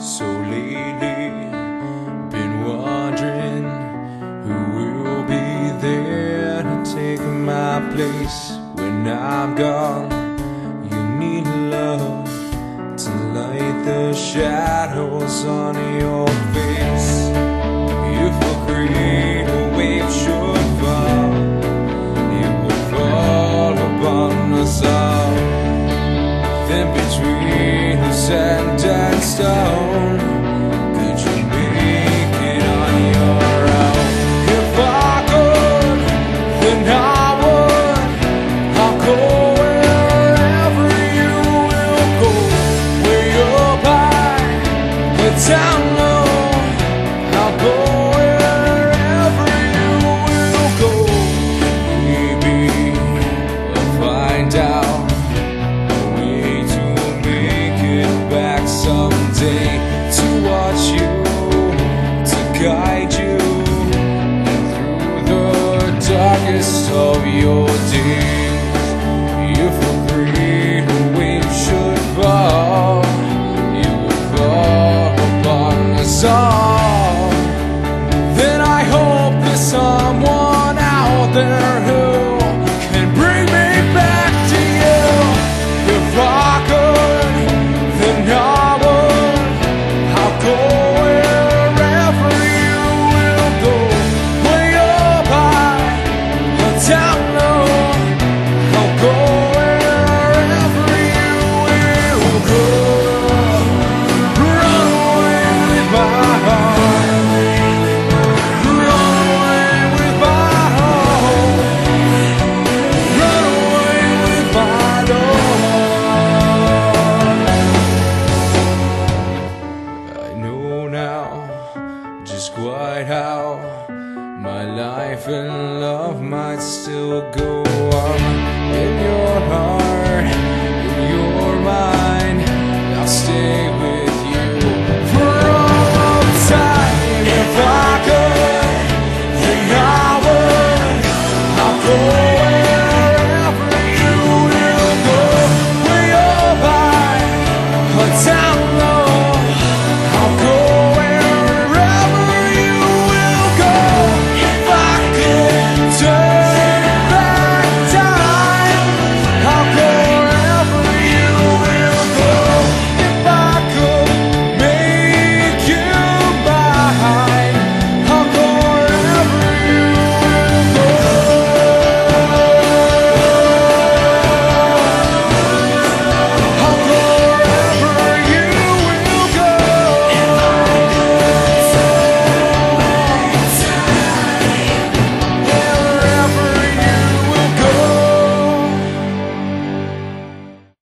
So lately, been wondering who will be there to take my place when I'm gone. You need love to light the shadows on your. guide you through the darkest of your days. You will free we should fall. You will fall upon us all. Then I hope that someone. quite how my life and love might still go on in your heart, in your mind. I'll stay with you for all of time. If I could, then I would. I'll go wherever you will go. We'll buy a time.